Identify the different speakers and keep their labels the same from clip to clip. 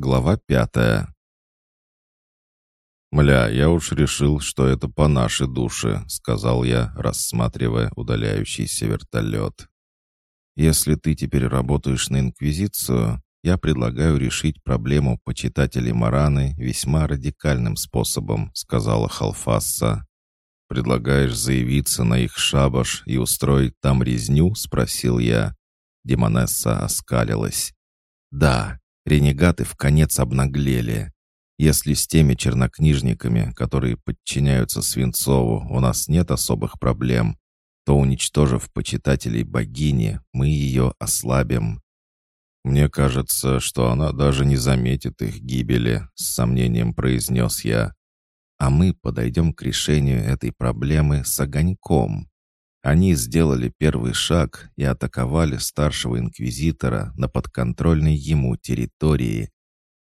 Speaker 1: Глава пятая. «Мля, я уж решил, что это по нашей душе», — сказал я, рассматривая удаляющийся вертолет. «Если ты теперь работаешь на Инквизицию, я предлагаю решить проблему почитателей Мараны весьма радикальным способом», — сказала Халфасса. «Предлагаешь заявиться на их шабаш и устроить там резню?» — спросил я. Демонесса оскалилась. «Да, Ренегаты в конец обнаглели. Если с теми чернокнижниками, которые подчиняются Свинцову, у нас нет особых проблем, то, уничтожив почитателей богини, мы ее ослабим. «Мне кажется, что она даже не заметит их гибели», — с сомнением произнес я. «А мы подойдем к решению этой проблемы с огоньком. Они сделали первый шаг и атаковали старшего инквизитора на подконтрольной ему территории.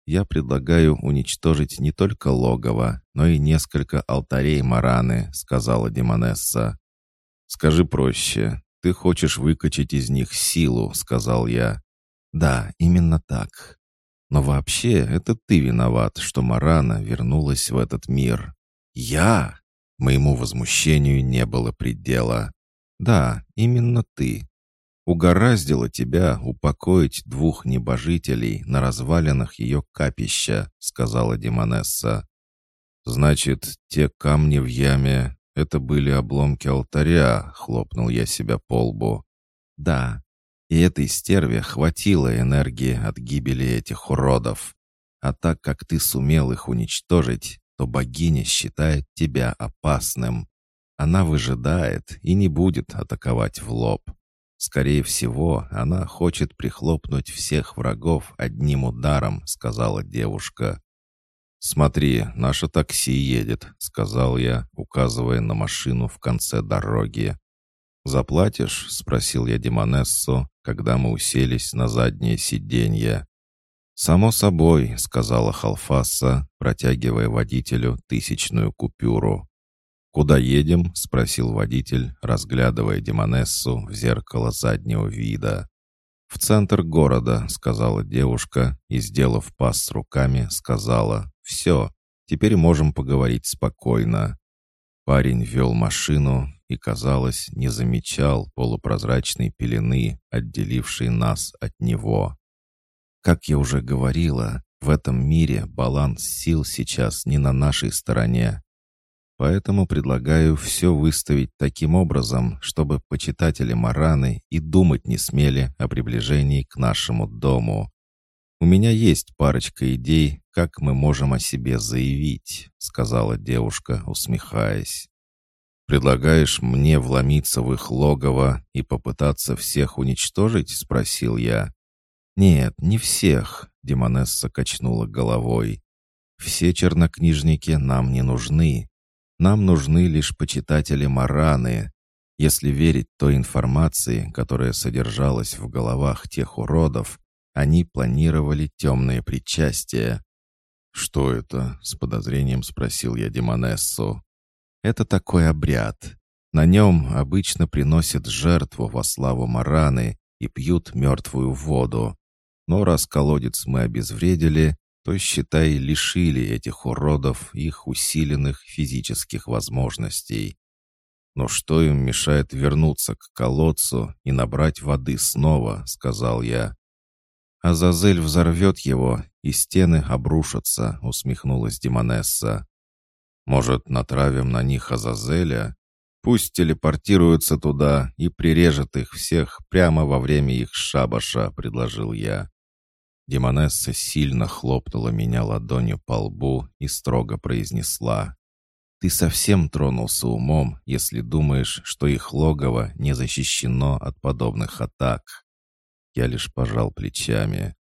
Speaker 1: Я предлагаю уничтожить не только логово, но и несколько алтарей Мараны, сказала Демонесса. Скажи проще, ты хочешь выкачать из них силу, сказал я. Да, именно так. Но вообще это ты виноват, что Марана вернулась в этот мир. Я? Моему возмущению не было предела. Да, именно ты. Угораздило тебя упокоить двух небожителей на развалинах ее капища, сказала Демонесса. Значит, те камни в яме — это были обломки алтаря, хлопнул я себя по лбу. Да, и этой стерве хватило энергии от гибели этих уродов. А так как ты сумел их уничтожить, то богиня считает тебя опасным. Она выжидает и не будет атаковать в лоб. Скорее всего, она хочет прихлопнуть всех врагов одним ударом, сказала девушка. «Смотри, наше такси едет», — сказал я, указывая на машину в конце дороги. «Заплатишь?» — спросил я Демонессу, когда мы уселись на заднее сиденье. «Само собой», — сказала Халфаса, протягивая водителю тысячную купюру. «Куда едем?» — спросил водитель, разглядывая Демонессу в зеркало заднего вида. «В центр города», — сказала девушка и, сделав пас руками, сказала «Все, теперь можем поговорить спокойно». Парень вел машину и, казалось, не замечал полупрозрачной пелены, отделившей нас от него. Как я уже говорила, в этом мире баланс сил сейчас не на нашей стороне. Поэтому предлагаю все выставить таким образом, чтобы почитатели Мараны и думать не смели о приближении к нашему дому. У меня есть парочка идей, как мы можем о себе заявить», — сказала девушка, усмехаясь. «Предлагаешь мне вломиться в их логово и попытаться всех уничтожить?» — спросил я. «Нет, не всех», — Демонесса качнула головой. «Все чернокнижники нам не нужны. Нам нужны лишь почитатели Мараны. Если верить той информации, которая содержалась в головах тех уродов, они планировали темные причастия. «Что это?» — с подозрением спросил я Демонессу. «Это такой обряд. На нем обычно приносят жертву во славу Мараны и пьют мертвую воду. Но раз колодец мы обезвредили, то, считай, лишили этих уродов их усиленных физических возможностей. «Но что им мешает вернуться к колодцу и набрать воды снова?» — сказал я. «Азазель взорвет его, и стены обрушатся», — усмехнулась Демонесса. «Может, натравим на них Азазеля? Пусть телепортируются туда и прирежет их всех прямо во время их шабаша», — предложил я. Демонесса сильно хлопнула меня ладонью по лбу и строго произнесла. «Ты совсем тронулся умом, если думаешь, что их логово не защищено от подобных атак». Я лишь пожал плечами.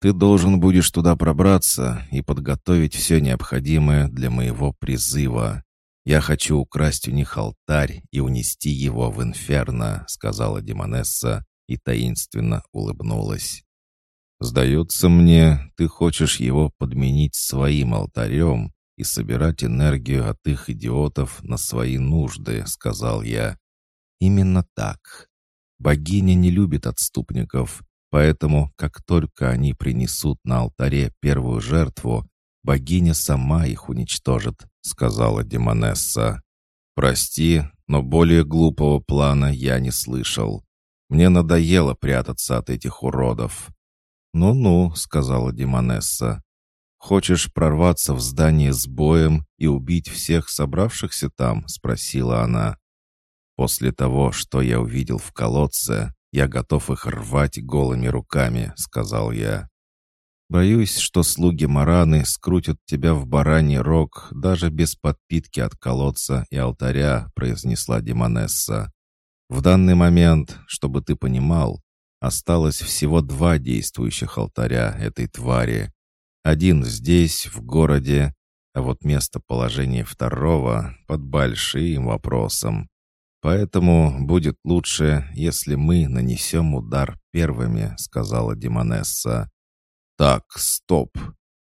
Speaker 1: «Ты должен будешь туда пробраться и подготовить все необходимое для моего призыва. Я хочу украсть у них алтарь и унести его в инферно», — сказала Демонесса и таинственно улыбнулась. «Сдается мне, ты хочешь его подменить своим алтарем и собирать энергию от их идиотов на свои нужды», — сказал я. «Именно так. Богиня не любит отступников, Поэтому, как только они принесут на алтаре первую жертву, богиня сама их уничтожит», — сказала Демонесса. «Прости, но более глупого плана я не слышал. Мне надоело прятаться от этих уродов». «Ну-ну», — сказала Демонесса. «Хочешь прорваться в здание с боем и убить всех собравшихся там?» — спросила она. «После того, что я увидел в колодце, я готов их рвать голыми руками», — сказал я. «Боюсь, что слуги Мараны скрутят тебя в бараний рог даже без подпитки от колодца и алтаря», — произнесла Демонесса. «В данный момент, чтобы ты понимал, осталось всего два действующих алтаря этой твари. Один здесь, в городе, а вот местоположение второго под большим вопросом. Поэтому будет лучше, если мы нанесем удар первыми», — сказала Демонесса. «Так, стоп.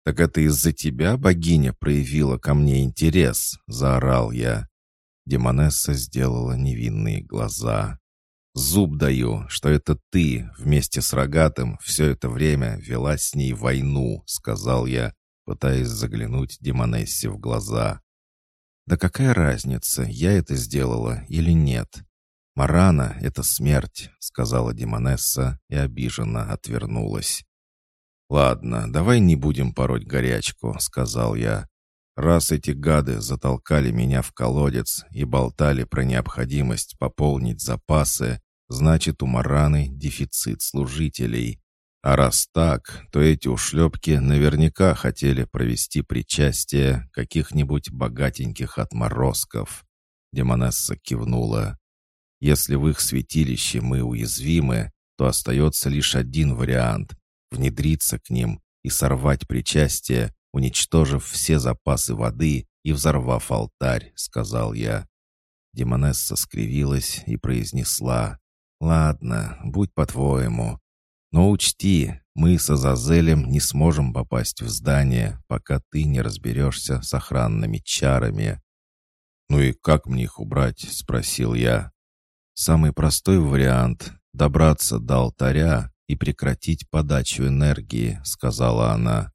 Speaker 1: Так это из-за тебя богиня проявила ко мне интерес?» — заорал я. Демонесса сделала невинные глаза. «Зуб даю, что это ты вместе с Рогатым все это время вела с ней войну», — сказал я, пытаясь заглянуть Демонессе в глаза. «Да какая разница, я это сделала или нет? Марана — это смерть», — сказала Демонесса и обиженно отвернулась. «Ладно, давай не будем пороть горячку», — сказал я. «Раз эти гады затолкали меня в колодец и болтали про необходимость пополнить запасы, значит, у Мараны дефицит служителей. А раз так, то эти ушлепки наверняка хотели провести причастие каких-нибудь богатеньких отморозков». Демонесса кивнула. «Если в их святилище мы уязвимы, то остается лишь один вариант внедриться к ним и сорвать причастие, уничтожив все запасы воды и взорвав алтарь», — сказал я. Демонесса скривилась и произнесла, «Ладно, будь по-твоему. Но учти, мы с Азазелем не сможем попасть в здание, пока ты не разберешься с охранными чарами». «Ну и как мне их убрать?» — спросил я. «Самый простой вариант — добраться до алтаря и прекратить подачу энергии», — сказала она.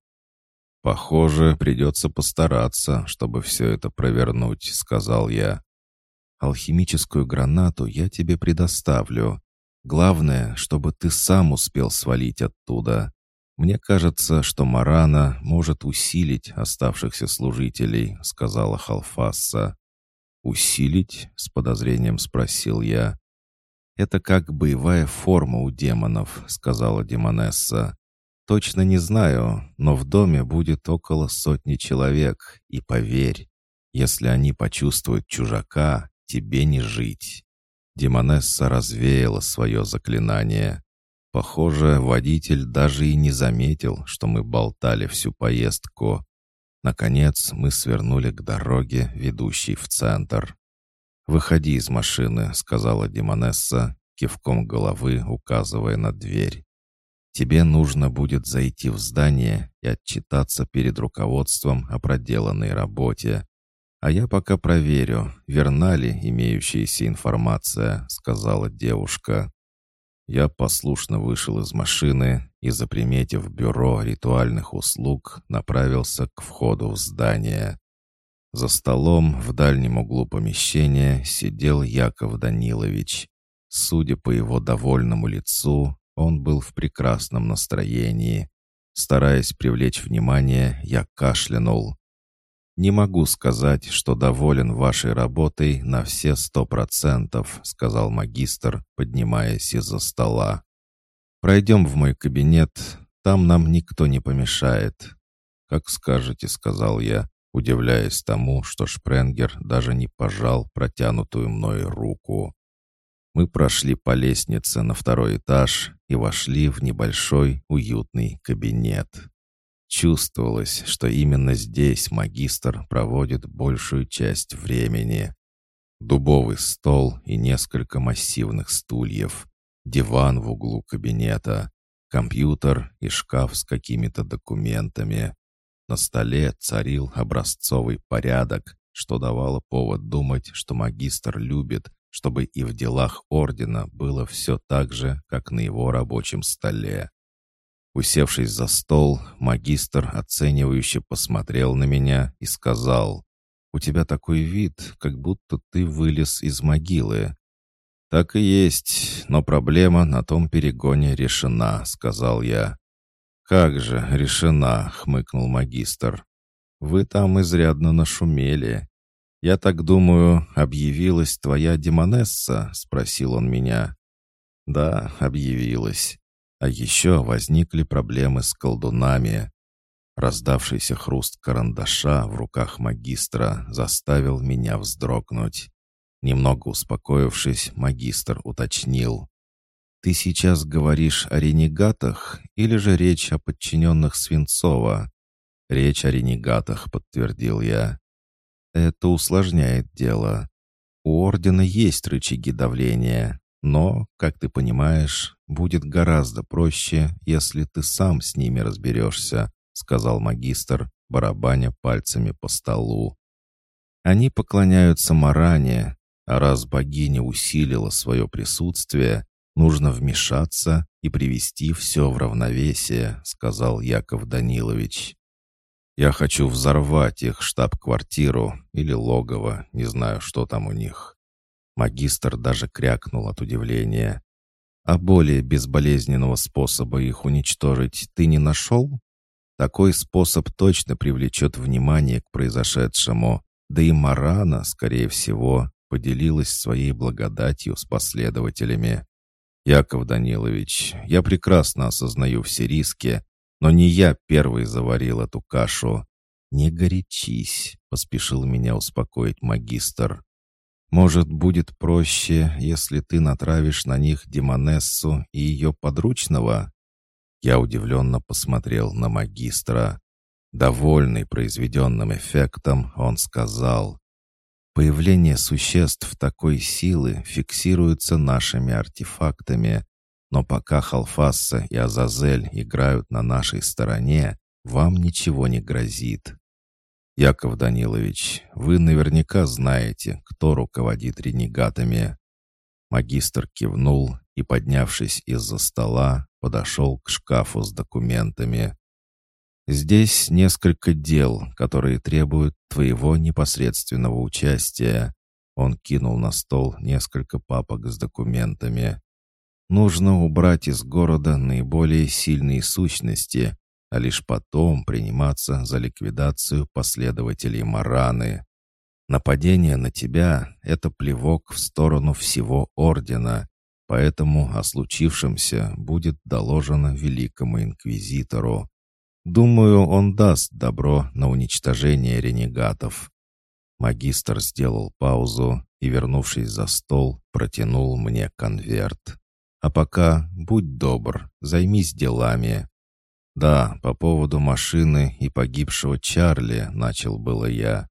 Speaker 1: «Похоже, придется постараться, чтобы все это провернуть», — сказал я. «Алхимическую гранату я тебе предоставлю. Главное, чтобы ты сам успел свалить оттуда. Мне кажется, что Марана может усилить оставшихся служителей», — сказала Халфасса. «Усилить?» — с подозрением спросил я. «Это как боевая форма у демонов», — сказала Демонесса. «Точно не знаю, но в доме будет около сотни человек, и поверь, если они почувствуют чужака, тебе не жить». Демонесса развеяла свое заклинание. Похоже, водитель даже и не заметил, что мы болтали всю поездку. Наконец мы свернули к дороге, ведущей в центр. «Выходи из машины», — сказала Демонесса, кивком головы указывая на дверь. «Тебе нужно будет зайти в здание и отчитаться перед руководством о проделанной работе. А я пока проверю, верна ли имеющаяся информация», — сказала девушка. Я послушно вышел из машины и, заприметив бюро ритуальных услуг, направился к входу в здание. За столом в дальнем углу помещения сидел Яков Данилович. Судя по его довольному лицу, он был в прекрасном настроении. Стараясь привлечь внимание, я кашлянул. «Не могу сказать, что доволен вашей работой на все сто процентов», сказал магистр, поднимаясь из-за стола. «Пройдем в мой кабинет, там нам никто не помешает». «Как скажете», — сказал я, удивляясь тому, что Шпренгер даже не пожал протянутую мной руку. Мы прошли по лестнице на второй этаж и вошли в небольшой уютный кабинет. Чувствовалось, что именно здесь магистр проводит большую часть времени. Дубовый стол и несколько массивных стульев, диван в углу кабинета, компьютер и шкаф с какими-то документами. На столе царил образцовый порядок, что давало повод думать, что магистр любит, чтобы и в делах ордена было все так же, как на его рабочем столе. Усевшись за стол, магистр оценивающе посмотрел на меня и сказал, «У тебя такой вид, как будто ты вылез из могилы». «Так и есть, но проблема на том перегоне решена», — сказал я. «Как же решена», — хмыкнул магистр. «Вы там изрядно нашумели. Я так думаю, объявилась твоя демонесса?» — спросил он меня. «Да, объявилась. А еще возникли проблемы с колдунами. Раздавшийся хруст карандаша в руках магистра заставил меня вздрогнуть. Немного успокоившись, магистр уточнил. «Ты сейчас говоришь о ренегатах или же речь о подчиненных Свинцова?» «Речь о ренегатах», — подтвердил я. «Это усложняет дело. У Ордена есть рычаги давления, но, как ты понимаешь, будет гораздо проще, если ты сам с ними разберешься», — сказал магистр, барабаня пальцами по столу. «Они поклоняются Маране, а раз богиня усилила свое присутствие, нужно вмешаться и привести все в равновесие», — сказал Яков Данилович. «Я хочу взорвать их штаб-квартиру или логово, не знаю, что там у них». Магистр даже крякнул от удивления. «А более безболезненного способа их уничтожить ты не нашел?» Такой способ точно привлечет внимание к произошедшему, да и Марана, скорее всего, поделилась своей благодатью с последователями. «Яков Данилович, я прекрасно осознаю все риски, но не я первый заварил эту кашу. Не горячись», — поспешил меня успокоить магистр. «Может, будет проще, если ты натравишь на них Демонессу и ее подручного?» Я удивленно посмотрел на магистра. Довольный произведенным эффектом, он сказал, «Появление существ такой силы фиксируется нашими артефактами, но пока Халфасса и Азазель играют на нашей стороне, вам ничего не грозит. Яков Данилович, вы наверняка знаете, кто руководит ренегатами. Магистр кивнул и, поднявшись из-за стола, подошел к шкафу с документами. «Здесь несколько дел, которые требуют твоего непосредственного участия». Он кинул на стол несколько папок с документами. «Нужно убрать из города наиболее сильные сущности, а лишь потом приниматься за ликвидацию последователей Мараны. Нападение на тебя — это плевок в сторону всего Ордена, поэтому о случившемся будет доложено Великому Инквизитору. Думаю, он даст добро на уничтожение ренегатов». Магистр сделал паузу и, вернувшись за стол, протянул мне конверт. «А пока, будь добр, займись делами». «Да, по поводу машины и погибшего Чарли», — начал было я.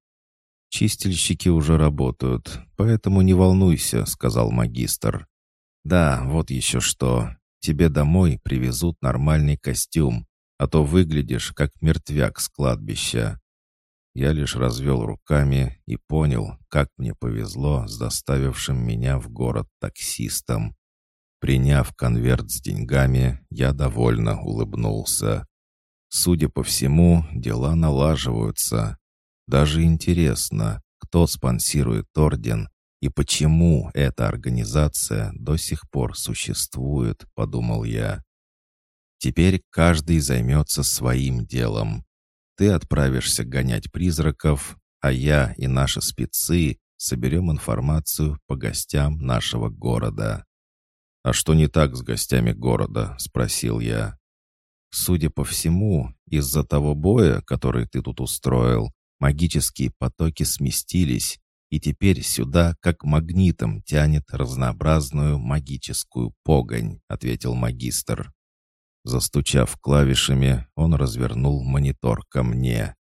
Speaker 1: «Чистильщики уже работают, поэтому не волнуйся», — сказал магистр. «Да, вот еще что. Тебе домой привезут нормальный костюм, а то выглядишь как мертвяк с кладбища». Я лишь развел руками и понял, как мне повезло с доставившим меня в город таксистом. Приняв конверт с деньгами, я довольно улыбнулся. Судя по всему, дела налаживаются. Даже интересно, кто спонсирует орден и почему эта организация до сих пор существует, подумал я. Теперь каждый займется своим делом. Ты отправишься гонять призраков, а я и наши спецы соберем информацию по гостям нашего города. «А что не так с гостями города?» — спросил я. «Судя по всему, из-за того боя, который ты тут устроил, магические потоки сместились, и теперь сюда как магнитом тянет разнообразную магическую погонь», — ответил магистр. Застучав клавишами, он развернул монитор ко мне.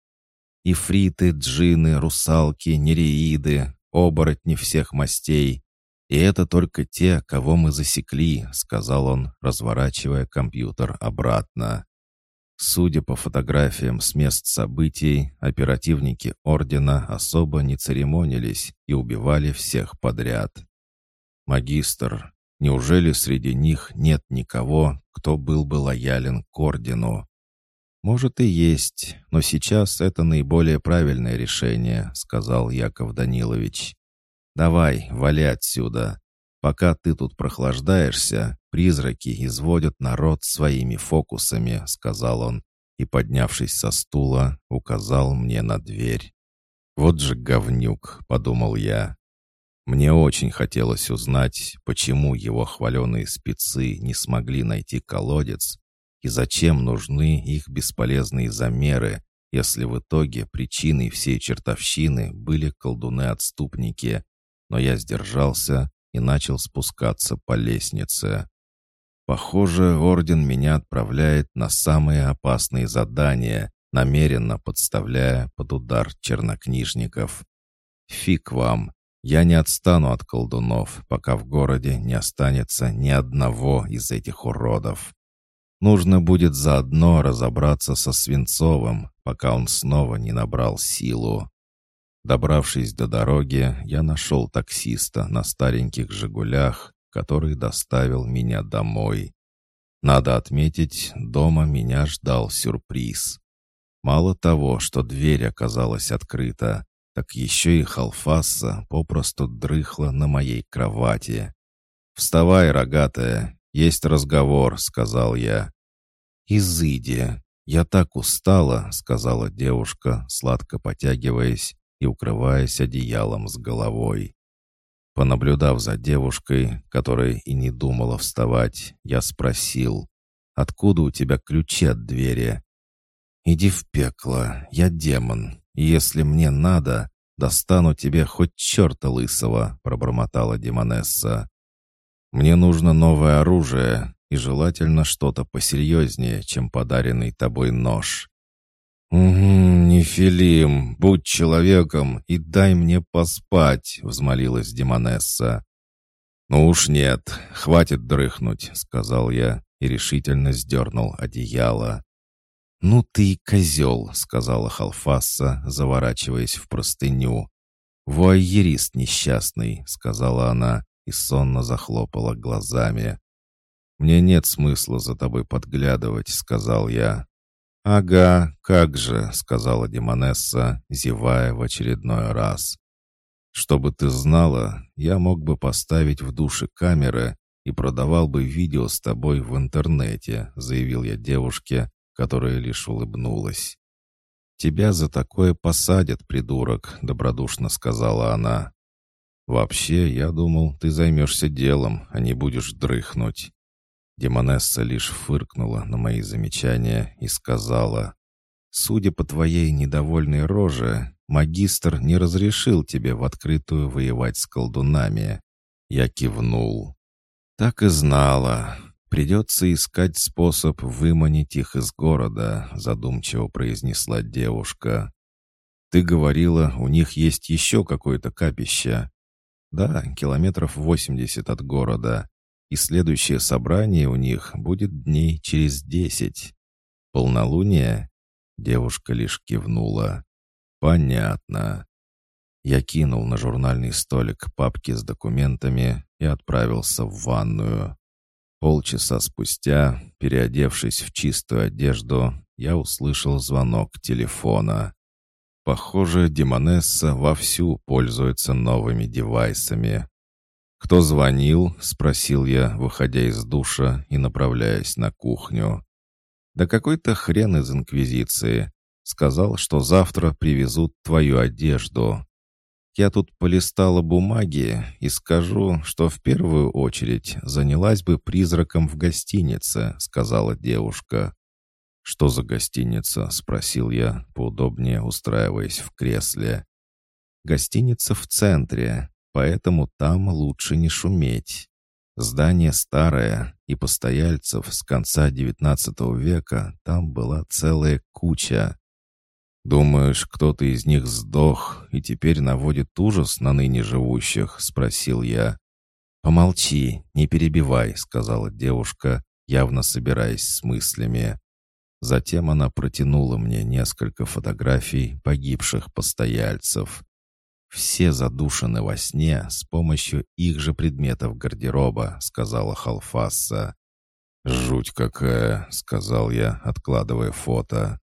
Speaker 1: «Ифриты, джины, русалки, нереиды, оборотни всех мастей. И это только те, кого мы засекли», — сказал он, разворачивая компьютер обратно. Судя по фотографиям с мест событий, оперативники Ордена особо не церемонились и убивали всех подряд. «Магистр, неужели среди них нет никого, кто был бы лоялен к ордену?» «Может и есть, но сейчас это наиболее правильное решение», — сказал Яков Данилович. «Давай, вали отсюда. Пока ты тут прохлаждаешься, призраки изводят народ своими фокусами», — сказал он, и, поднявшись со стула, указал мне на дверь. «Вот же говнюк», — подумал я. Мне очень хотелось узнать, почему его хваленые спецы не смогли найти колодец, и зачем нужны их бесполезные замеры, если в итоге причиной всей чертовщины были колдуны-отступники. Но я сдержался и начал спускаться по лестнице. Похоже, Орден меня отправляет на самые опасные задания, намеренно подставляя под удар чернокнижников. Фиг вам! Я не отстану от колдунов, пока в городе не останется ни одного из этих уродов. Нужно будет заодно разобраться со Свинцовым, пока он снова не набрал силу. Добравшись до дороги, я нашел таксиста на стареньких «Жигулях», который доставил меня домой. Надо отметить, дома меня ждал сюрприз. Мало того, что дверь оказалась открыта, так еще и Халфаса попросту дрыхла на моей кровати. «Вставай, рогатая, есть разговор», — сказал я. «Изыди, я так устала», — сказала девушка, сладко потягиваясь и укрываясь одеялом с головой. Понаблюдав за девушкой, которая и не думала вставать, я спросил, «Откуда у тебя ключи от двери?» «Иди в пекло, я демон, и если мне надо, достану тебе хоть черта лысого», — пробормотала демонесса. «Мне нужно новое оружие, и желательно что-то посерьезнее, чем подаренный тобой нож». «Угу, Нефилим, будь человеком и дай мне поспать», — взмолилась Демонесса. «Ну уж нет, хватит дрыхнуть», — сказал я и решительно сдернул одеяло. «Ну ты козел», — сказала Халфасса, заворачиваясь в простыню. «Вуайерист несчастный», — сказала она и сонно захлопала глазами. «Мне нет смысла за тобой подглядывать», — сказал я. «Ага, как же», — сказала Демонесса, зевая в очередной раз. «Чтобы ты знала, я мог бы поставить в душе камеры и продавал бы видео с тобой в интернете», — заявил я девушке, которая лишь улыбнулась. «Тебя за такое посадят, придурок», — добродушно сказала она. «Вообще, я думал, ты займешься делом, а не будешь дрыхнуть». Демонесса лишь фыркнула на мои замечания и сказала, «Судя по твоей недовольной роже, магистр не разрешил тебе в открытую воевать с колдунами». Я кивнул. «Так и знала. Придется искать способ выманить их из города», задумчиво произнесла девушка. «Ты говорила, у них есть еще какое-то капище?» «Да, километров восемьдесят от города и следующее собрание у них будет дней через десять. Полнолуние?» Девушка лишь кивнула. «Понятно». Я кинул на журнальный столик папки с документами и отправился в ванную. Полчаса спустя, переодевшись в чистую одежду, я услышал звонок телефона. Похоже, Демонесса вовсю пользуется новыми девайсами. «Кто звонил?» — спросил я, выходя из душа и направляясь на кухню. «Да какой-то хрен из Инквизиции. Сказал, что завтра привезут твою одежду. Я тут полистала бумаги и скажу, что в первую очередь занялась бы призраком в гостинице», — сказала девушка. «Что за гостиница?» — спросил я, поудобнее устраиваясь в кресле. «Гостиница в центре поэтому там лучше не шуметь. Здание старое, и постояльцев с конца XIX века там была целая куча. «Думаешь, кто-то из них сдох и теперь наводит ужас на ныне живущих?» — спросил я. «Помолчи, не перебивай», — сказала девушка, явно собираясь с мыслями. Затем она протянула мне несколько фотографий погибших постояльцев. Все задушены во сне с помощью их же предметов гардероба», — сказала Халфасса. «Жуть какая», — сказал я, откладывая фото.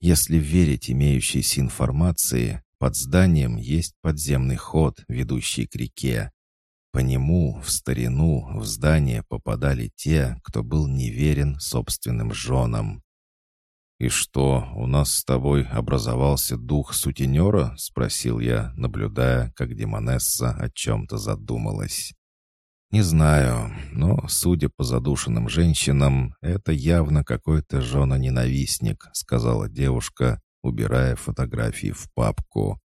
Speaker 1: «Если верить имеющейся информации, под зданием есть подземный ход, ведущий к реке. По нему в старину в здание попадали те, кто был неверен собственным женам. «И что, у нас с тобой образовался дух сутенера?» — спросил я, наблюдая, как Демонесса о чем-то задумалась. «Не знаю, но, судя по задушенным женщинам, это явно какой-то жена-ненавистник», — сказала девушка, убирая фотографии в папку.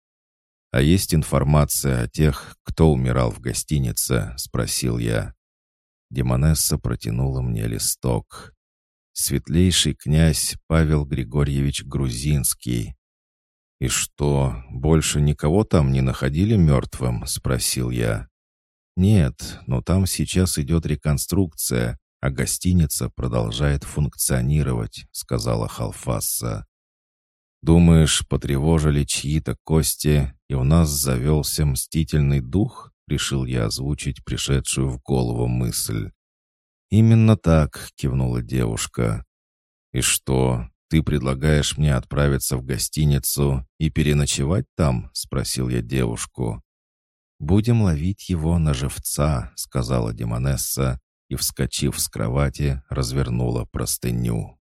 Speaker 1: «А есть информация о тех, кто умирал в гостинице?» — спросил я. Демонесса протянула мне листок светлейший князь Павел Григорьевич Грузинский. «И что, больше никого там не находили мертвым?» — спросил я. «Нет, но там сейчас идет реконструкция, а гостиница продолжает функционировать», — сказала Халфасса. «Думаешь, потревожили чьи-то кости, и у нас завелся мстительный дух?» — решил я озвучить пришедшую в голову мысль. «Именно так», — кивнула девушка. «И что, ты предлагаешь мне отправиться в гостиницу и переночевать там?» — спросил я девушку. «Будем ловить его на живца», — сказала Демонесса и, вскочив с кровати, развернула простыню.